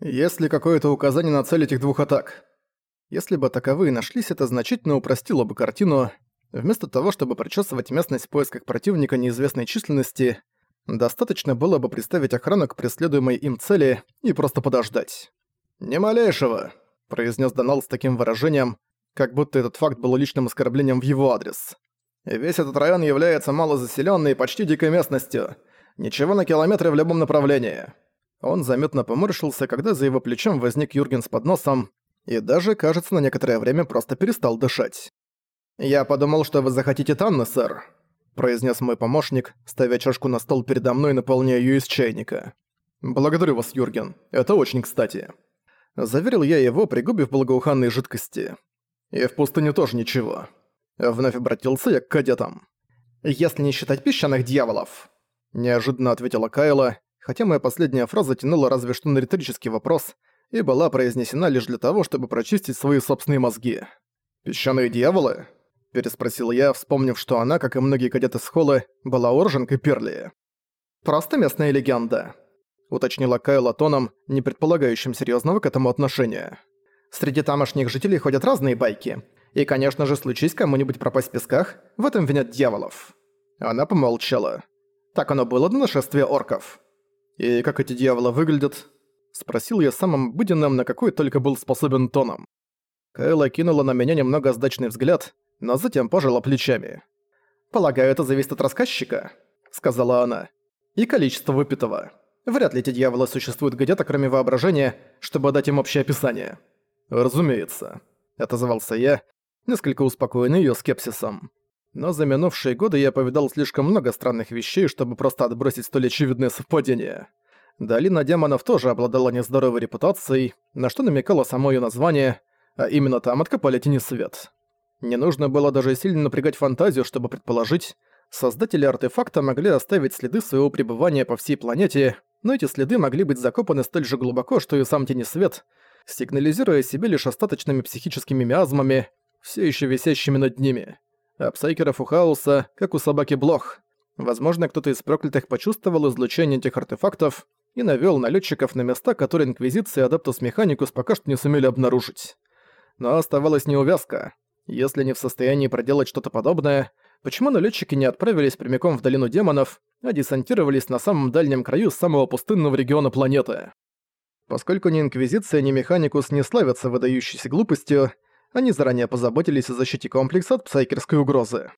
Есть ли какое-то указание на цель этих двух атак? Если бы таковые нашлись, это значительно упростило бы картину. Вместо того, чтобы прочесывать местность в поисках противника неизвестной численности, достаточно было бы представить охрану к преследуемой им цели и просто подождать. «Не малейшего», — произнес Донал с таким выражением, как будто этот факт был личным оскорблением в его адрес. «Весь этот район является малозаселенной и почти дикой местностью. Ничего на километры в любом направлении. Он заметно поморщился, когда за его плечом возник Юрген с подносом, и даже, кажется, на некоторое время просто перестал дышать. «Я подумал, что вы захотите Танны, сэр», — произнес мой помощник, ставя чашку на стол передо мной, наполняя ее из чайника. «Благодарю вас, Юрген. Это очень кстати». Заверил я его, пригубив благоуханные жидкости. «И в пустыне тоже ничего». Вновь обратился я к кадетам. «Если не считать песчаных дьяволов», — неожиданно ответила Кайла, хотя моя последняя фраза тянула разве что на риторический вопрос и была произнесена лишь для того, чтобы прочистить свои собственные мозги. «Песчаные дьяволы?» – переспросил я, вспомнив, что она, как и многие кадеты с Холлы, была уроженкой Перли. «Просто местная легенда», – уточнила Кайла тоном, не предполагающим серьезного к этому отношения. «Среди тамошних жителей ходят разные байки, и, конечно же, случись кому-нибудь пропасть в песках, в этом винят дьяволов». Она помолчала. «Так оно было до нашествия орков». «И как эти дьяволы выглядят?» — спросил я самым обыденным, на какой только был способен тоном. Кайла кинула на меня немного сдачный взгляд, но затем пожала плечами. «Полагаю, это зависит от рассказчика», — сказала она. «И количество выпитого. Вряд ли эти дьяволы существуют где-то, кроме воображения, чтобы дать им общее описание». «Разумеется», — отозвался я, несколько успокоенный её скепсисом. Но за минувшие годы я повидал слишком много странных вещей, чтобы просто отбросить столь очевидное совпадение. Долина демонов тоже обладала нездоровой репутацией, на что намекало само её название, а именно там откопали тенесвет. Не нужно было даже сильно напрягать фантазию, чтобы предположить, создатели артефакта могли оставить следы своего пребывания по всей планете, но эти следы могли быть закопаны столь же глубоко, что и сам тенесвет, сигнализируя себе лишь остаточными психическими миазмами, все еще висящими над ними а псайкеров у хаоса, как у собаки Блох. Возможно, кто-то из проклятых почувствовал излучение этих артефактов и навёл налетчиков на места, которые Инквизиция и Адаптус Механикус пока что не сумели обнаружить. Но оставалась неувязка. Если не в состоянии проделать что-то подобное, почему налетчики не отправились прямиком в Долину Демонов, а десантировались на самом дальнем краю самого пустынного региона планеты? Поскольку ни Инквизиция, ни Механикус не славятся выдающейся глупостью, они заранее позаботились о защите комплекса от псайкерской угрозы.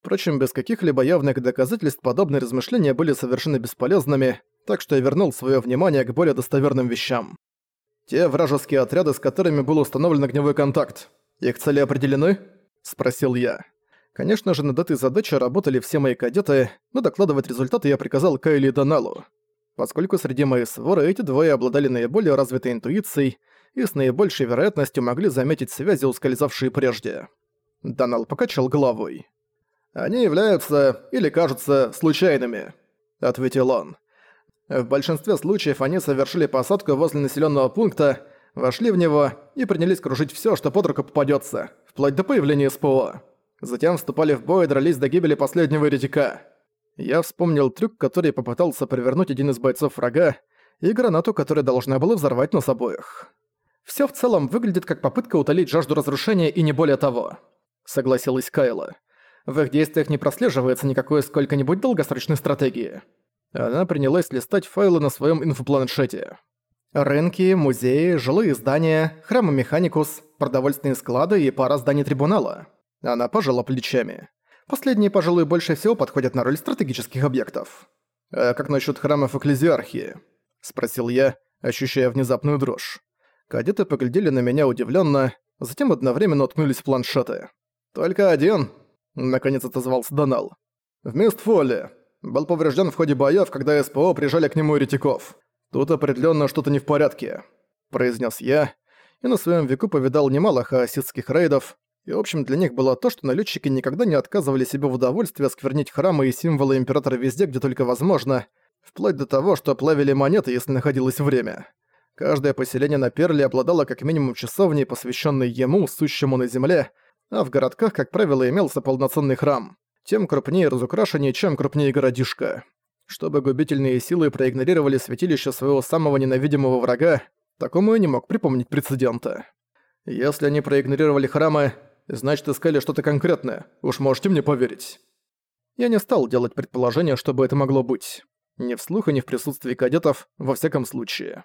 Впрочем, без каких-либо явных доказательств подобные размышления были совершенно бесполезными, так что я вернул свое внимание к более достоверным вещам. «Те вражеские отряды, с которыми был установлен огневой контакт, их цели определены?» – спросил я. Конечно же, над этой задачей работали все мои кадеты, но докладывать результаты я приказал Кайли Доналу. Поскольку среди моей своры эти двое обладали наиболее развитой интуицией, и с наибольшей вероятностью могли заметить связи, ускользавшие прежде. Донал покачал головой. «Они являются, или кажутся, случайными», — ответил он. «В большинстве случаев они совершили посадку возле населенного пункта, вошли в него и принялись кружить все, что под руку попадется, вплоть до появления СПО. Затем вступали в бой и дрались до гибели последнего еретика. Я вспомнил трюк, который попытался провернуть один из бойцов врага, и гранату, которая должна была взорвать нас обоих. Все в целом выглядит как попытка утолить жажду разрушения и не более того», — согласилась Кайла. «В их действиях не прослеживается никакой сколько-нибудь долгосрочной стратегии». Она принялась листать файлы на своем инфопланшете. Рынки, музеи, жилые здания, храмы Механикус, продовольственные склады и пара зданий трибунала. Она пожала плечами. Последние, пожалуй, больше всего подходят на роль стратегических объектов. «А как насчет храмов Экклезиархии?» – спросил я, ощущая внезапную дрожь. Кадеты поглядели на меня удивленно, затем одновременно уткнулись в планшеты. «Только один», — наконец отозвался Донал. «В Мистфолле. Был поврежден в ходе боев, когда СПО прижали к нему еретиков. Тут определенно что-то не в порядке», — произнес я, и на своем веку повидал немало хаоситских рейдов, и общим для них было то, что налетчики никогда не отказывали себе в удовольствии осквернить храмы и символы Императора везде, где только возможно, вплоть до того, что плавили монеты, если находилось время. Каждое поселение на Перле обладало как минимум часовней, посвященной ему, сущему на земле, а в городках, как правило, имелся полноценный храм. Тем крупнее разукрашение, чем крупнее городишко. Чтобы губительные силы проигнорировали святилище своего самого ненавидимого врага, Такому я не мог припомнить прецедента. Если они проигнорировали храмы, значит искали что-то конкретное, уж можете мне поверить. Я не стал делать предположение, чтобы это могло быть. Ни вслух ни в присутствии кадетов, во всяком случае.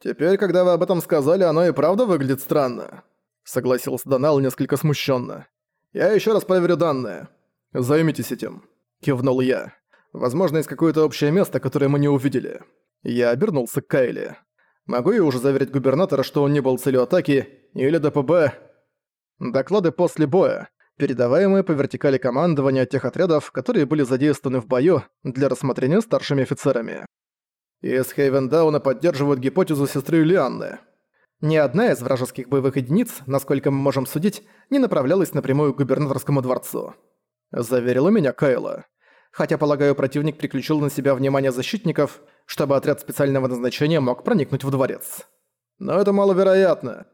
«Теперь, когда вы об этом сказали, оно и правда выглядит странно», — согласился Донал несколько смущенно. «Я еще раз проверю данные. Займитесь этим», — кивнул я. «Возможно, есть какое-то общее место, которое мы не увидели». Я обернулся к Кайле. «Могу я уже заверить губернатора, что он не был целью атаки, или ДПБ?» Доклады после боя, передаваемые по вертикали командования тех отрядов, которые были задействованы в бою для рассмотрения старшими офицерами. Из Хейвендауна поддерживают гипотезу сестры Юлианны. Ни одна из вражеских боевых единиц, насколько мы можем судить, не направлялась напрямую к губернаторскому дворцу. Заверила меня Кайла. Хотя, полагаю, противник приключил на себя внимание защитников, чтобы отряд специального назначения мог проникнуть в дворец. Но это маловероятно,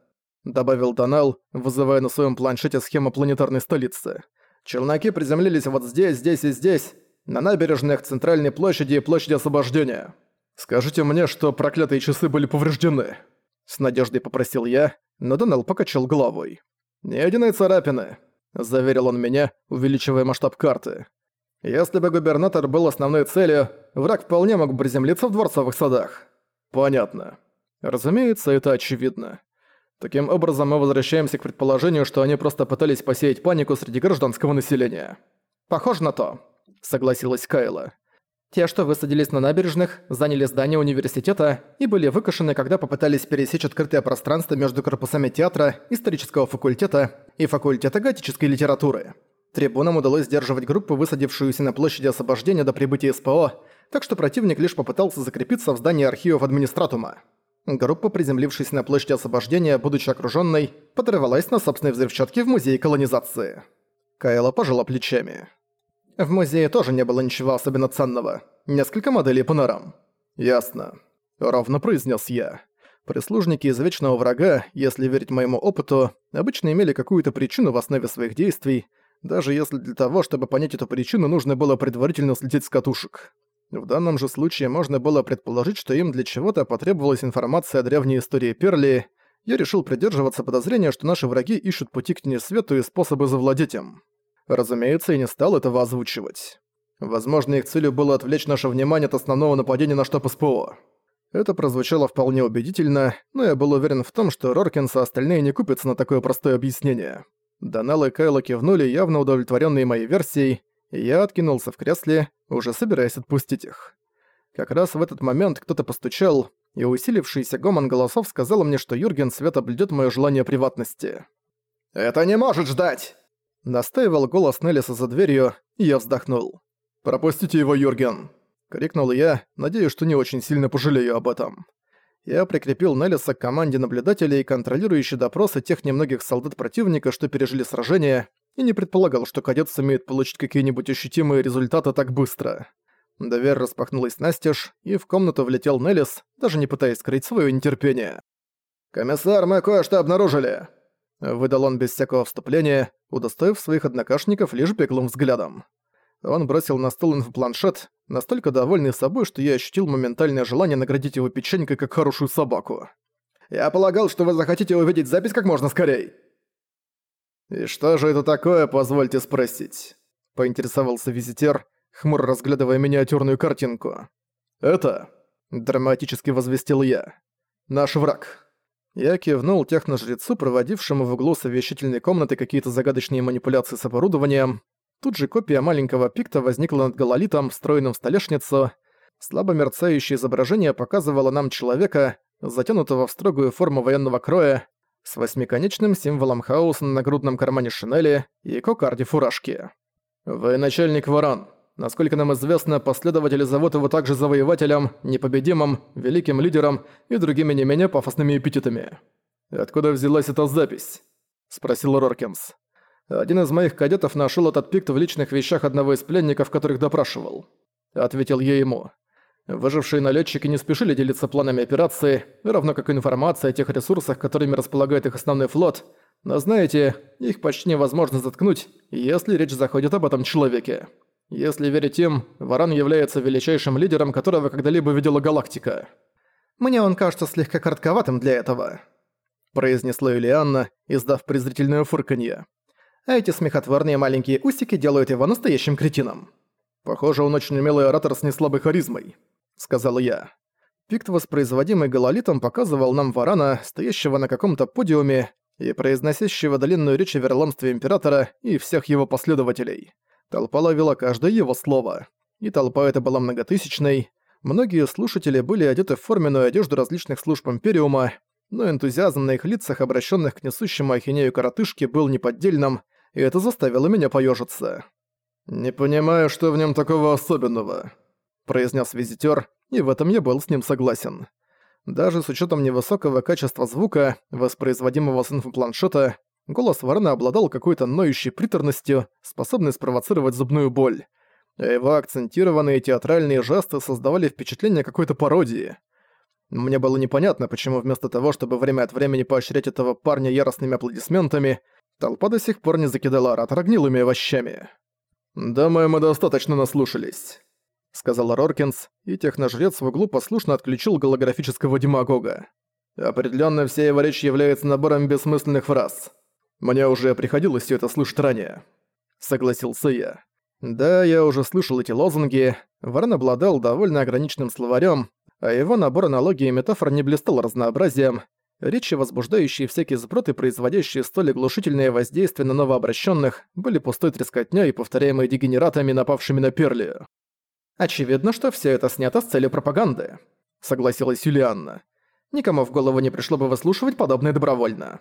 добавил Донал, вызывая на своем планшете схему планетарной столицы. Челноки приземлились вот здесь, здесь и здесь, на набережных Центральной площади и площади Освобождения. «Скажите мне, что проклятые часы были повреждены?» С надеждой попросил я, но Донал покачал головой. «Ни единой царапины», — заверил он меня, увеличивая масштаб карты. «Если бы губернатор был основной целью, враг вполне мог приземлиться в дворцовых садах». «Понятно. Разумеется, это очевидно. Таким образом, мы возвращаемся к предположению, что они просто пытались посеять панику среди гражданского населения». «Похоже на то», — согласилась Кайла. Те, что высадились на набережных, заняли здание университета и были выкашены, когда попытались пересечь открытое пространство между корпусами театра, исторического факультета и факультета готической литературы. Трибунам удалось сдерживать группу, высадившуюся на площади освобождения до прибытия СПО, так что противник лишь попытался закрепиться в здании архивов администратума. Группа, приземлившись на площади освобождения, будучи окружённой, подорвалась на собственной взрывчатке в музее колонизации. Кайла пожала плечами. В музее тоже не было ничего особенно ценного. Несколько моделей панорам. Ясно. Ровно произнес я. Прислужники из Вечного Врага, если верить моему опыту, обычно имели какую-то причину в основе своих действий, даже если для того, чтобы понять эту причину, нужно было предварительно слететь с катушек. В данном же случае можно было предположить, что им для чего-то потребовалась информация о древней истории Перли. Я решил придерживаться подозрения, что наши враги ищут пути к несвету и способы завладеть им. Разумеется, я не стал этого озвучивать. Возможно, их целью было отвлечь наше внимание от основного нападения на штаб СПО. Это прозвучало вполне убедительно, но я был уверен в том, что Роркинс и остальные не купятся на такое простое объяснение. Донал и Кайло кивнули, явно удовлетворенные моей версией, и я откинулся в кресле, уже собираясь отпустить их. Как раз в этот момент кто-то постучал, и усилившийся гомон голосов сказал мне, что Юрген Света блюдет мое желание приватности. «Это не может ждать!» Настаивал голос Неллиса за дверью, и я вздохнул. «Пропустите его, Юрген!» — крикнул я, надеюсь, что не очень сильно пожалею об этом. Я прикрепил Неллиса к команде наблюдателей, контролирующей допросы тех немногих солдат противника, что пережили сражение, и не предполагал, что кадет сумеет получить какие-нибудь ощутимые результаты так быстро. Дверь распахнулась настежь, и в комнату влетел Неллис, даже не пытаясь скрыть свое нетерпение. «Комиссар, мы кое-что обнаружили!» Выдал он без всякого вступления, удостоив своих однокашников лишь беглым взглядом. Он бросил на стол инфопланшет, настолько довольный собой, что я ощутил моментальное желание наградить его печенькой как хорошую собаку. «Я полагал, что вы захотите увидеть запись как можно скорей!» «И что же это такое, позвольте спросить?» — поинтересовался визитер, хмуро разглядывая миниатюрную картинку. «Это...» — драматически возвестил я. «Наш враг». Я кивнул техножрецу, проводившему в углу совещательной комнаты какие-то загадочные манипуляции с оборудованием. Тут же копия маленького пикта возникла над гололитом, встроенным в столешницу. Слабо мерцающее изображение показывало нам человека, затянутого в строгую форму военного кроя, с восьмиконечным символом хаоса на нагрудном кармане шинели и кокарде фуражки. «Вы начальник Варан. Насколько нам известно, последователи зовут его также завоевателем, непобедимым, великим лидером и другими не менее пафосными эпитетами. «Откуда взялась эта запись?» – спросил Роркинс. «Один из моих кадетов нашел этот пикт в личных вещах одного из пленников, которых допрашивал», – ответил я ему. Выжившие налетчики не спешили делиться планами операции, равно как и информацией о тех ресурсах, которыми располагает их основной флот, но знаете, их почти невозможно заткнуть, если речь заходит об этом человеке. Если верить им, Варан является величайшим лидером, которого когда-либо видела галактика. «Мне он кажется слегка коротковатым для этого», — произнесла Юлианна, издав презрительное фырканье. «А эти смехотворные маленькие усики делают его настоящим кретином». «Похоже, он очень умелый оратор с неслабой харизмой», — сказал я. Пикт, воспроизводимый гололитом, показывал нам варана, стоящего на каком-то подиуме и произносящего длинную речь о верломстве Императора и всех его последователей. Толпа ловила каждое его слово. И толпа эта была многотысячной. Многие слушатели были одеты в форменную одежду различных служб Империума, но энтузиазм на их лицах, обращенных к несущему ахинею коротышке, был неподдельным, и это заставило меня поежиться. «Не понимаю, что в нем такого особенного», — произнес визитер, и в этом я был с ним согласен. Даже с учетом невысокого качества звука, воспроизводимого с инфопланшета, голос ворона обладал какой-то ноющей приторностью, способной спровоцировать зубную боль. Его акцентированные театральные жесты создавали впечатление какой-то пародии. Мне было непонятно, почему вместо того, чтобы время от времени поощрять этого парня яростными аплодисментами, толпа до сих пор не закидала оратора гнилыми овощами. «Думаю, мы достаточно наслушались». — сказал Роркинс, и техножрец в углу послушно отключил голографического демагога. Определенно вся его речь является набором бессмысленных фраз. Мне уже приходилось все это слышать ранее. Согласился я. Да, я уже слышал эти лозунги. Варен обладал довольно ограниченным словарем, а его набор аналогий и метафор не блистал разнообразием. Речи, возбуждающие всякие сброты, производящие столь оглушительное воздействие на новообращенных, были пустой трескотней и повторяемые дегенератами, напавшими на Перли. Очевидно, что все это снято с целью пропаганды, согласилась Юлианна. Никому в голову не пришло бы выслушивать подобное добровольно.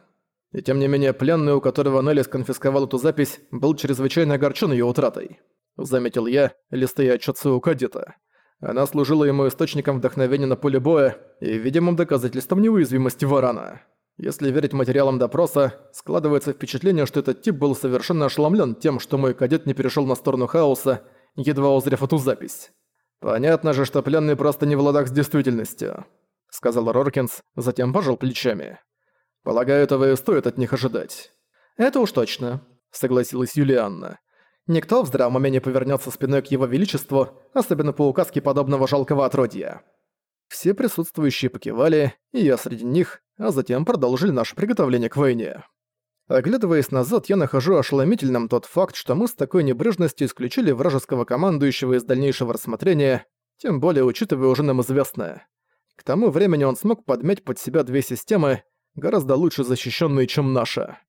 И тем не менее, пленный, у которого Нелли сконфисковал эту запись, был чрезвычайно огорчен ее утратой. Заметил я, листая отчет своего кадета. Она служила ему источником вдохновения на поле боя и видимым доказательством неуязвимости Варана. Если верить материалам допроса, складывается впечатление, что этот тип был совершенно ошеломлен тем, что мой кадет не перешел на сторону хаоса едва узрев эту запись. «Понятно же, что пленный просто не в ладах с действительностью», — сказал Роркинс, затем пожал плечами. «Полагаю, этого и стоит от них ожидать». «Это уж точно», — согласилась Юлианна. «Никто в здравом уме не повернется спиной к его величеству, особенно по указке подобного жалкого отродья». Все присутствующие покивали, и я среди них, а затем продолжили наше приготовление к войне. Оглядываясь назад, я нахожу ошеломительным тот факт, что мы с такой небрежностью исключили вражеского командующего из дальнейшего рассмотрения, тем более учитывая уже нам известное. К тому времени он смог подмять под себя две системы, гораздо лучше защищенные, чем наша.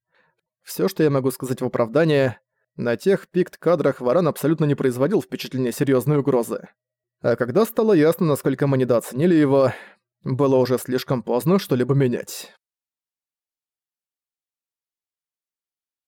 Все, что я могу сказать в оправдание, на тех пикт-кадрах Варан абсолютно не производил впечатления серьезной угрозы. А когда стало ясно, насколько мы недооценили его, было уже слишком поздно что-либо менять.